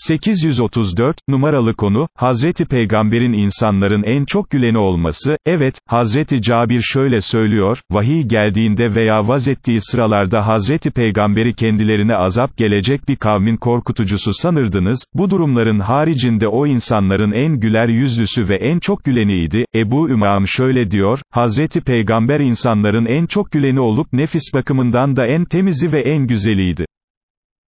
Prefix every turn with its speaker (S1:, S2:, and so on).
S1: 834, numaralı konu, Hazreti Peygamber'in insanların en çok güleni olması, evet, Hazreti Cabir şöyle söylüyor, vahiy geldiğinde veya vaz ettiği sıralarda Hazreti Peygamber'i kendilerine azap gelecek bir kavmin korkutucusu sanırdınız, bu durumların haricinde o insanların en güler yüzlüsü ve en çok güleniydi, Ebu Ümam şöyle diyor, Hazreti Peygamber insanların en çok güleni olup nefis bakımından da en temizi ve en güzeliydi.